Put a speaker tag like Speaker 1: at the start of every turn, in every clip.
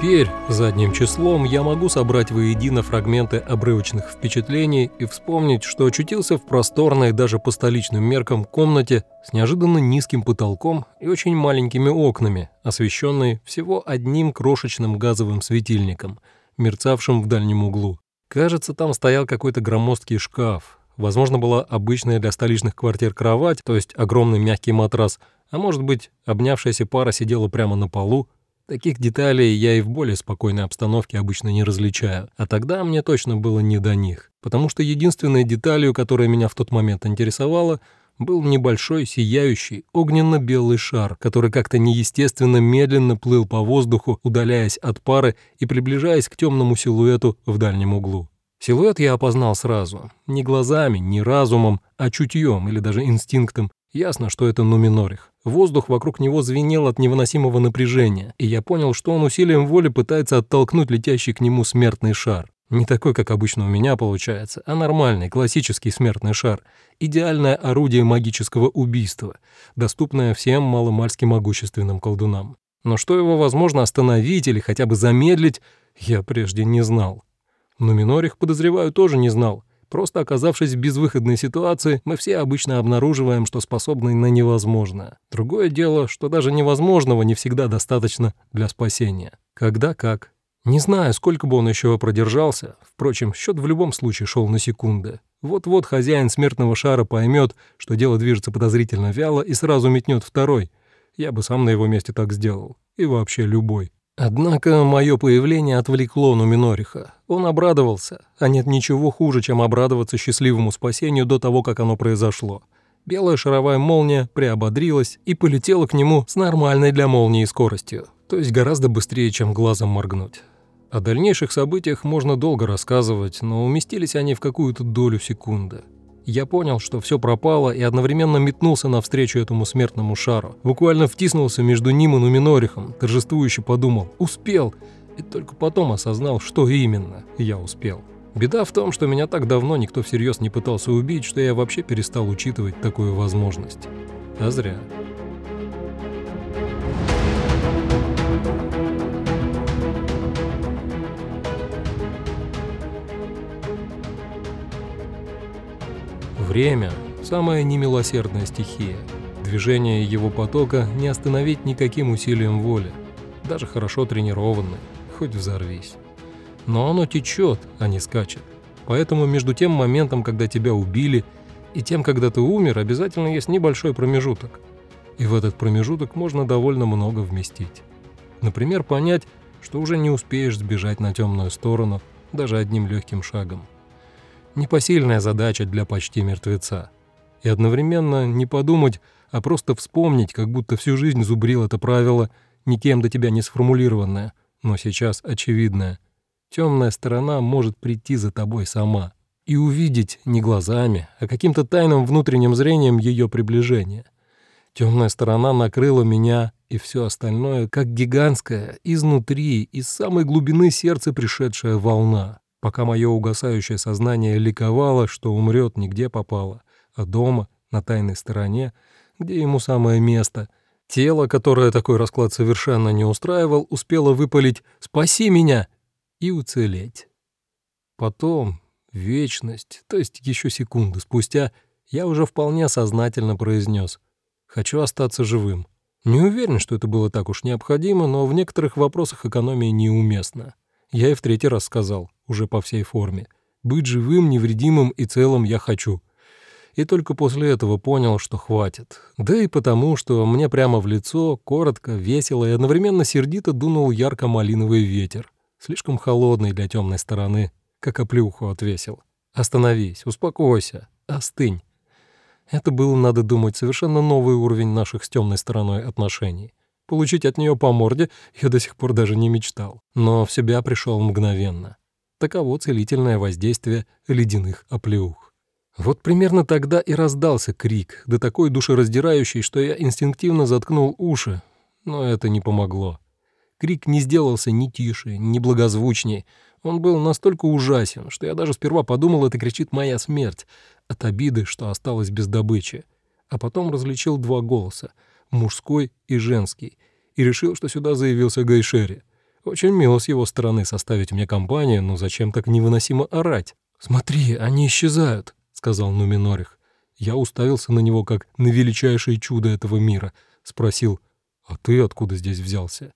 Speaker 1: Теперь, задним числом, я могу собрать воедино фрагменты обрывочных впечатлений и вспомнить, что очутился в просторной даже по столичным меркам комнате с неожиданно низким потолком и очень маленькими окнами, освещенной всего одним крошечным газовым светильником, мерцавшим в дальнем углу. Кажется, там стоял какой-то громоздкий шкаф. Возможно, была обычная для столичных квартир кровать, то есть огромный мягкий матрас, а может быть, обнявшаяся пара сидела прямо на полу, Таких деталей я и в более спокойной обстановке обычно не различаю, а тогда мне точно было не до них, потому что единственной деталью, которая меня в тот момент интересовала, был небольшой сияющий огненно-белый шар, который как-то неестественно медленно плыл по воздуху, удаляясь от пары и приближаясь к темному силуэту в дальнем углу. Силуэт я опознал сразу. Не глазами, не разумом, а чутьем или даже инстинктом. Ясно, что это Нуминорих. Воздух вокруг него звенел от невыносимого напряжения, и я понял, что он усилием воли пытается оттолкнуть летящий к нему смертный шар. Не такой, как обычно у меня получается, а нормальный, классический смертный шар. Идеальное орудие магического убийства, доступное всем маломальски могущественным колдунам. Но что его возможно остановить или хотя бы замедлить, я прежде не знал. Но Минорих, подозреваю, тоже не знал. Просто оказавшись в безвыходной ситуации, мы все обычно обнаруживаем, что способны на невозможное. Другое дело, что даже невозможного не всегда достаточно для спасения. Когда как. Не знаю, сколько бы он еще продержался. Впрочем, счет в любом случае шел на секунды. Вот-вот хозяин смертного шара поймет, что дело движется подозрительно вяло и сразу метнет второй. Я бы сам на его месте так сделал. И вообще любой. Однако мое появление отвлекло Нуминориха. Он обрадовался, а нет ничего хуже, чем обрадоваться счастливому спасению до того, как оно произошло. Белая шаровая молния приободрилась и полетела к нему с нормальной для молнии скоростью, то есть гораздо быстрее, чем глазом моргнуть. О дальнейших событиях можно долго рассказывать, но уместились они в какую-то долю секунды. Я понял, что все пропало, и одновременно метнулся навстречу этому смертному шару. Буквально втиснулся между ним и Нуминорихом, торжествующе подумал «Успел!» и только потом осознал, что именно я успел. Беда в том, что меня так давно никто всерьез не пытался убить, что я вообще перестал учитывать такую возможность. А зря. Время – самая немилосердная стихия. Движение его потока не остановить никаким усилием воли, даже хорошо тренированной, хоть взорвись. Но оно течет, а не скачет. Поэтому между тем моментом, когда тебя убили, и тем, когда ты умер, обязательно есть небольшой промежуток. И в этот промежуток можно довольно много вместить. Например, понять, что уже не успеешь сбежать на темную сторону даже одним легким шагом непосильная задача для почти мертвеца. И одновременно не подумать, а просто вспомнить, как будто всю жизнь зубрил это правило, никем до тебя не сформулированное, но сейчас очевидное. Темная сторона может прийти за тобой сама и увидеть не глазами, а каким-то тайным внутренним зрением ее приближение. Темная сторона накрыла меня и все остальное, как гигантская, изнутри, из самой глубины сердца пришедшая волна пока мое угасающее сознание ликовало, что умрет нигде попало, а дома, на тайной стороне, где ему самое место. Тело, которое такой расклад совершенно не устраивал, успело выпалить «Спаси меня!» и уцелеть. Потом, вечность, то есть еще секунды спустя, я уже вполне сознательно произнес «Хочу остаться живым». Не уверен, что это было так уж необходимо, но в некоторых вопросах экономия неуместна. Я и в третий раз сказал, уже по всей форме. Быть живым, невредимым и целым я хочу. И только после этого понял, что хватит. Да и потому, что мне прямо в лицо, коротко, весело и одновременно сердито дунул ярко-малиновый ветер. Слишком холодный для темной стороны, как оплюху отвесил. Остановись, успокойся, остынь. Это был, надо думать, совершенно новый уровень наших с темной стороной отношений. Получить от нее по морде я до сих пор даже не мечтал. Но в себя пришел мгновенно. Таково целительное воздействие ледяных оплеух. Вот примерно тогда и раздался крик, да такой душераздирающий, что я инстинктивно заткнул уши, но это не помогло. Крик не сделался ни тише, ни благозвучней. Он был настолько ужасен, что я даже сперва подумал, это кричит моя смерть, от обиды, что осталось без добычи. А потом различил два голоса — мужской и женский, и решил, что сюда заявился Гайшери. Очень мило с его стороны составить мне компанию, но зачем так невыносимо орать? «Смотри, они исчезают», — сказал Нуминорих. Я уставился на него, как на величайшее чудо этого мира. Спросил, «А ты откуда здесь взялся?»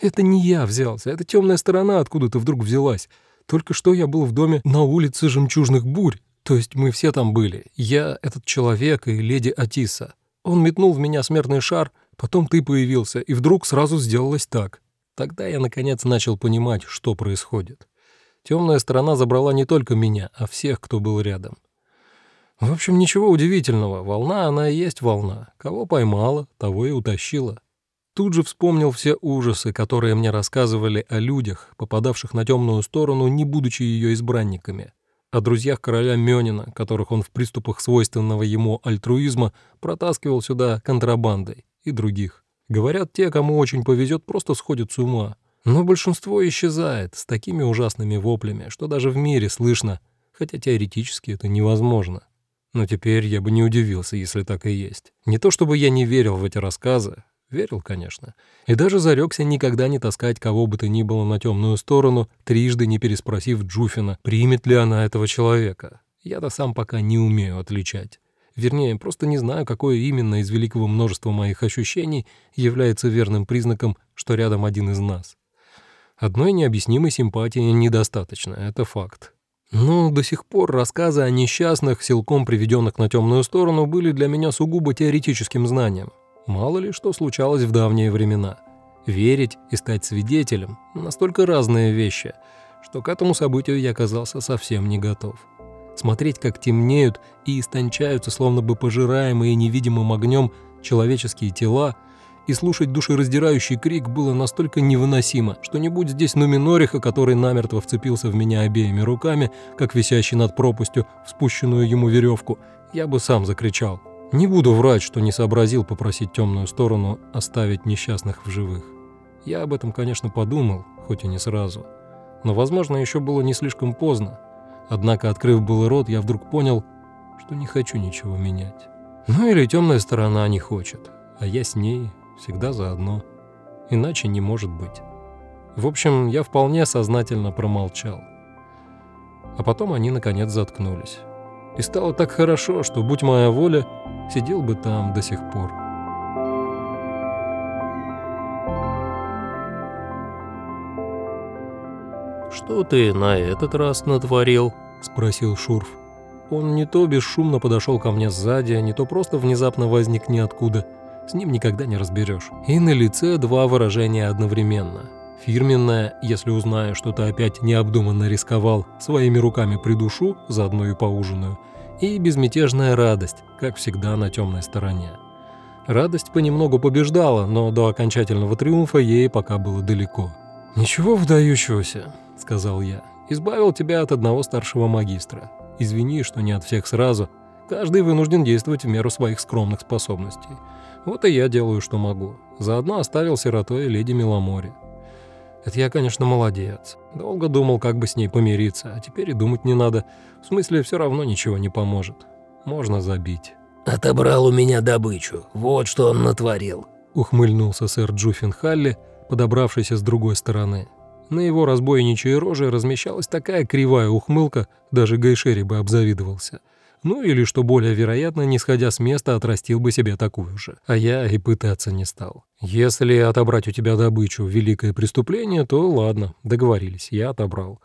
Speaker 1: «Это не я взялся, это темная сторона откуда-то вдруг взялась. Только что я был в доме на улице Жемчужных Бурь, то есть мы все там были. Я, этот человек и леди Атиса. Он метнул в меня смертный шар, потом ты появился, и вдруг сразу сделалось так. Тогда я, наконец, начал понимать, что происходит. Темная сторона забрала не только меня, а всех, кто был рядом. В общем, ничего удивительного. Волна, она и есть волна. Кого поймала, того и утащила. Тут же вспомнил все ужасы, которые мне рассказывали о людях, попадавших на темную сторону, не будучи ее избранниками. О друзьях короля Мёнина, которых он в приступах свойственного ему альтруизма протаскивал сюда контрабандой, и других. Говорят, те, кому очень повезет, просто сходят с ума. Но большинство исчезает с такими ужасными воплями, что даже в мире слышно, хотя теоретически это невозможно. Но теперь я бы не удивился, если так и есть. Не то чтобы я не верил в эти рассказы, верил, конечно, и даже зарекся никогда не таскать кого бы то ни было на темную сторону, трижды не переспросив Джуфина, примет ли она этого человека. Я-то сам пока не умею отличать. Вернее, просто не знаю, какое именно из великого множества моих ощущений является верным признаком, что рядом один из нас. Одной необъяснимой симпатии недостаточно, это факт. Но до сих пор рассказы о несчастных, силком приведенных на темную сторону, были для меня сугубо теоретическим знанием. Мало ли что случалось в давние времена. Верить и стать свидетелем – настолько разные вещи, что к этому событию я оказался совсем не готов смотреть, как темнеют и истончаются, словно бы пожираемые невидимым огнем человеческие тела, и слушать душераздирающий крик было настолько невыносимо, что не будь здесь Нуминориха, который намертво вцепился в меня обеими руками, как висящий над пропастью в спущенную ему веревку, я бы сам закричал. Не буду врать, что не сообразил попросить темную сторону оставить несчастных в живых. Я об этом, конечно, подумал, хоть и не сразу. Но, возможно, еще было не слишком поздно. Однако, открыв был рот, я вдруг понял, что не хочу ничего менять. Ну или темная сторона не хочет, а я с ней всегда заодно. Иначе не может быть. В общем, я вполне сознательно промолчал. А потом они, наконец, заткнулись. И стало так хорошо, что, будь моя воля, сидел бы там до сих пор.
Speaker 2: «Что ты на этот раз натворил?» – спросил Шурф.
Speaker 1: Он не то бесшумно подошел ко мне сзади, не то просто внезапно возник ниоткуда. С ним никогда не разберешь. И на лице два выражения одновременно. Фирменное, если узнаю, что ты опять необдуманно рисковал, своими руками придушу, заодно и поужинаю. И безмятежная радость, как всегда на темной стороне. Радость понемногу побеждала, но до окончательного триумфа ей пока было далеко. «Ничего выдающегося», — сказал я. «Избавил тебя от одного старшего магистра. Извини, что не от всех сразу. Каждый вынужден действовать в меру своих скромных способностей. Вот и я делаю, что могу. Заодно оставил сиротой леди Миломори. Это я, конечно, молодец. Долго думал, как бы с ней помириться, а теперь и думать не надо. В смысле, все равно ничего не поможет. Можно забить».
Speaker 2: «Отобрал у меня добычу. Вот что он натворил», —
Speaker 1: ухмыльнулся сэр Джуффин Халли, подобравшийся с другой стороны. На его разбойничьей роже размещалась такая кривая ухмылка, даже Гайшери бы обзавидовался. Ну или, что более вероятно, не сходя с места, отрастил бы себе такую же. А я и пытаться не стал. Если отобрать у тебя добычу – великое преступление, то ладно, договорились, я отобрал.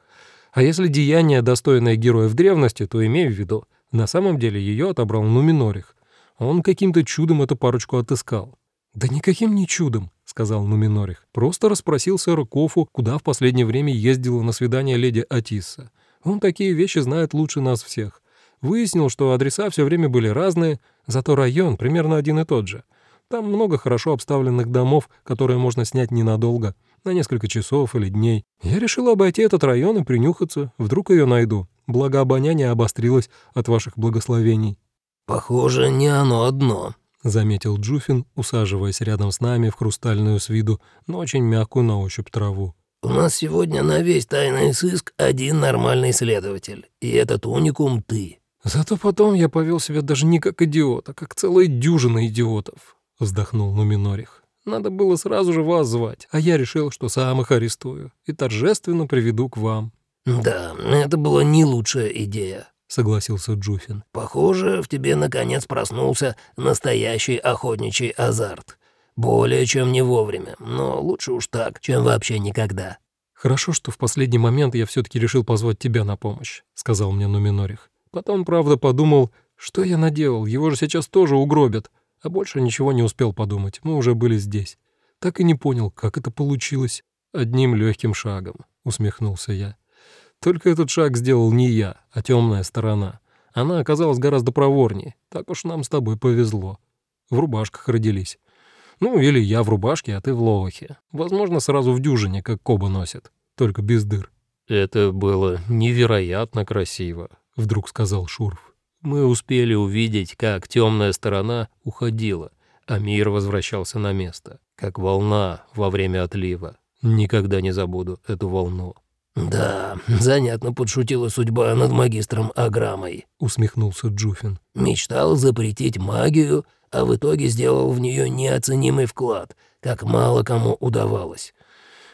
Speaker 1: А если деяние, достойное героев древности, то имей в виду, на самом деле ее отобрал Нуминорих. Он каким-то чудом эту парочку отыскал. «Да никаким не чудом», — сказал Нуминорих. «Просто расспросил сэра Кофу, куда в последнее время ездила на свидание леди Атисса. Он такие вещи знает лучше нас всех. Выяснил, что адреса все время были разные, зато район примерно один и тот же. Там много хорошо обставленных домов, которые можно снять ненадолго, на несколько часов или дней. Я решил обойти этот район и принюхаться, вдруг ее найду. Благо обоняние обострилось от ваших благословений».
Speaker 2: «Похоже, не оно одно», —
Speaker 1: заметил Джуфин, усаживаясь рядом с нами в хрустальную с виду, но очень мягкую на ощупь траву.
Speaker 2: «У нас сегодня на весь тайный сыск один нормальный следователь, и этот уникум ты».
Speaker 1: «Зато потом я повел себя даже не как идиот, а как целая дюжина идиотов», — вздохнул Нуминорих. Надо было сразу же вас звать, а я решил, что сам их арестую и торжественно приведу к вам».
Speaker 2: «Да, это была не лучшая идея», —
Speaker 1: согласился Джуфин.
Speaker 2: «Похоже, в тебе наконец проснулся настоящий охотничий азарт. Более чем не вовремя, но лучше уж так, чем вообще никогда».
Speaker 1: «Хорошо, что в последний момент я все таки решил позвать тебя на помощь», — сказал мне Нуминорих. Потом, правда, подумал, что я наделал, его же сейчас тоже угробят. А больше ничего не успел подумать, мы уже были здесь. Так и не понял, как это получилось. Одним легким шагом, усмехнулся я. Только этот шаг сделал не я, а темная сторона. Она оказалась гораздо проворнее. Так уж нам с тобой повезло. В рубашках родились. Ну, или я в рубашке, а ты в ловахе. Возможно, сразу в дюжине, как Коба носит, только без дыр. Это было невероятно красиво, вдруг сказал Шурф. Мы успели увидеть, как темная сторона уходила, а мир возвращался на место, как волна во время отлива. Никогда не забуду эту волну.
Speaker 2: «Да, занятно подшутила судьба над магистром Аграмой», — усмехнулся Джуфин. «Мечтал запретить магию, а в итоге сделал в нее неоценимый вклад, как мало кому удавалось.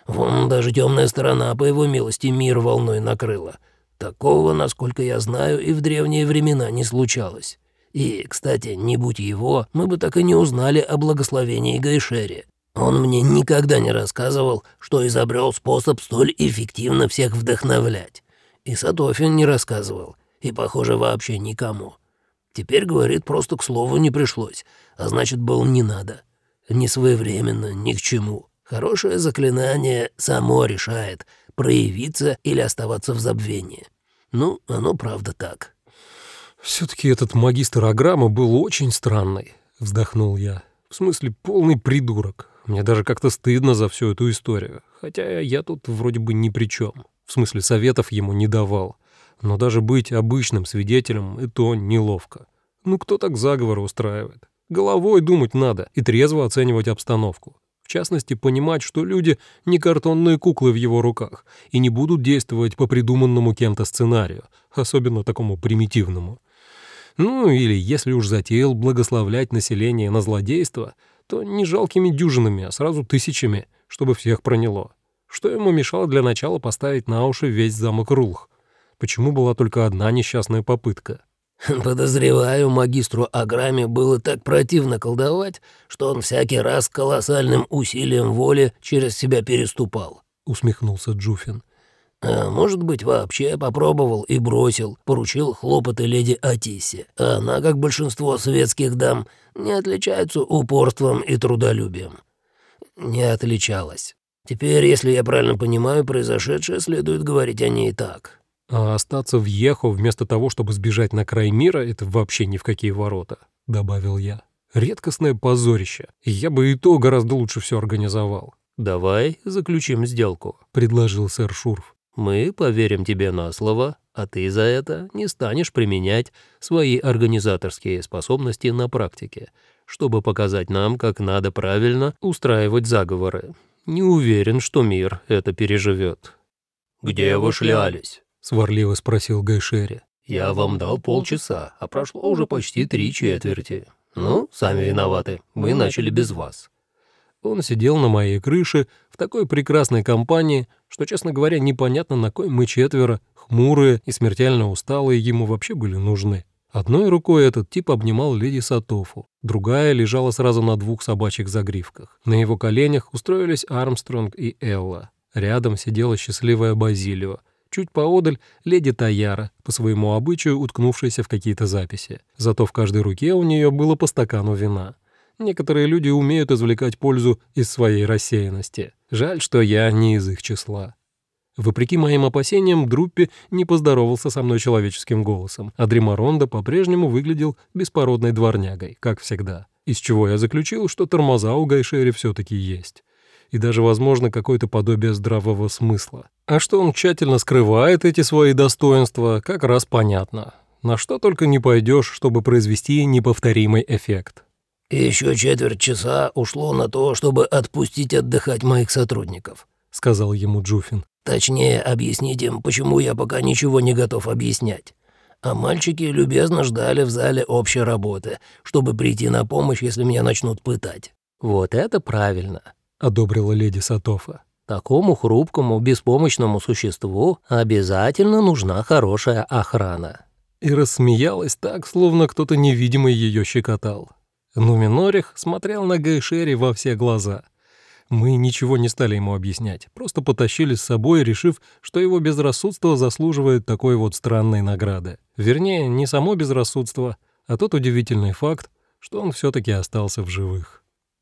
Speaker 2: Вон даже темная сторона, по его милости, мир волной накрыла. Такого, насколько я знаю, и в древние времена не случалось. И, кстати, не будь его, мы бы так и не узнали о благословении Гайшере. Он мне никогда не рассказывал, что изобрел способ столь эффективно всех вдохновлять. И Сатофин не рассказывал, и, похоже, вообще никому. Теперь, говорит, просто к слову не пришлось, а значит, был не надо. Не своевременно, ни к чему. Хорошее заклинание само решает, проявиться или оставаться в забвении. Ну, оно правда так.
Speaker 1: «Все-таки этот магистр Аграма был очень странный», — вздохнул я. «В смысле, полный придурок. Мне даже как-то стыдно за всю эту историю. Хотя я тут вроде бы ни при чем. В смысле, советов ему не давал. Но даже быть обычным свидетелем — и то неловко. Ну кто так заговор устраивает? Головой думать надо и трезво оценивать обстановку. В частности, понимать, что люди не картонные куклы в его руках и не будут действовать по придуманному кем-то сценарию, особенно такому примитивному. Ну или если уж затеял благословлять население на злодейство, то не жалкими дюжинами, а сразу тысячами, чтобы всех проняло. Что ему мешало для начала поставить на уши весь замок Рулх? Почему была только одна несчастная попытка?
Speaker 2: Подозреваю, магистру Аграме было так противно колдовать, что он всякий раз колоссальным усилием воли через себя переступал», — усмехнулся Джуфин. А может быть, вообще попробовал и бросил, поручил хлопоты леди Атисе. А она, как большинство светских дам, не отличается упорством и трудолюбием. Не отличалась. Теперь, если я правильно понимаю, произошедшее следует говорить о ней так.
Speaker 1: А остаться в Ехо вместо того, чтобы сбежать на край мира, это вообще ни в какие ворота, добавил я. Редкостное позорище. Я бы и то гораздо лучше все организовал.
Speaker 3: «Давай заключим сделку», — предложил сэр Шурф. Мы поверим тебе на слово, а ты за это не станешь применять свои организаторские способности на практике, чтобы показать нам, как надо правильно устраивать заговоры. Не уверен, что мир это переживет.
Speaker 2: «Где вы шлялись?»
Speaker 1: — сварливо спросил Гайшери.
Speaker 3: «Я вам дал полчаса, а прошло уже почти три четверти. Ну, сами виноваты, мы начали без вас».
Speaker 1: Он сидел на моей крыше в такой прекрасной компании, что, честно говоря, непонятно, на кой мы четверо, хмурые и смертельно усталые, ему вообще были нужны. Одной рукой этот тип обнимал леди Сатофу, другая лежала сразу на двух собачьих загривках. На его коленях устроились Армстронг и Элла. Рядом сидела счастливая Базилио. Чуть поодаль леди Таяра, по своему обычаю уткнувшаяся в какие-то записи. Зато в каждой руке у нее было по стакану вина. Некоторые люди умеют извлекать пользу из своей рассеянности. Жаль, что я не из их числа. Вопреки моим опасениям, Друппи не поздоровался со мной человеческим голосом, а Дримаронда по-прежнему выглядел беспородной дворнягой, как всегда. Из чего я заключил, что тормоза у Гайшери все-таки есть. И даже, возможно, какое-то подобие здравого смысла. А что он тщательно скрывает эти свои достоинства, как раз понятно. На что только не пойдешь, чтобы произвести неповторимый эффект.
Speaker 2: «Еще четверть часа ушло на то, чтобы отпустить отдыхать моих сотрудников», — сказал ему Джуфин. «Точнее, объяснить им, почему я пока ничего не готов объяснять. А мальчики любезно ждали в зале общей работы, чтобы прийти на помощь, если меня начнут пытать».
Speaker 3: Вот это правильно,
Speaker 1: одобрила леди Сатофа.
Speaker 3: Такому хрупкому, беспомощному существу обязательно нужна хорошая охрана.
Speaker 1: И рассмеялась так, словно кто-то невидимый ее щекотал. Нуминорих смотрел на Гайшери во все глаза. Мы ничего не стали ему объяснять, просто потащили с собой, решив, что его безрассудство заслуживает такой вот странной награды. Вернее, не само безрассудство, а тот удивительный факт, что он все таки остался в живых.